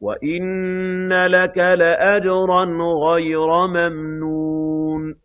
وَإِنَّ لَكَ لَأَجْرًا غَيْرَ مَمْنُونٍ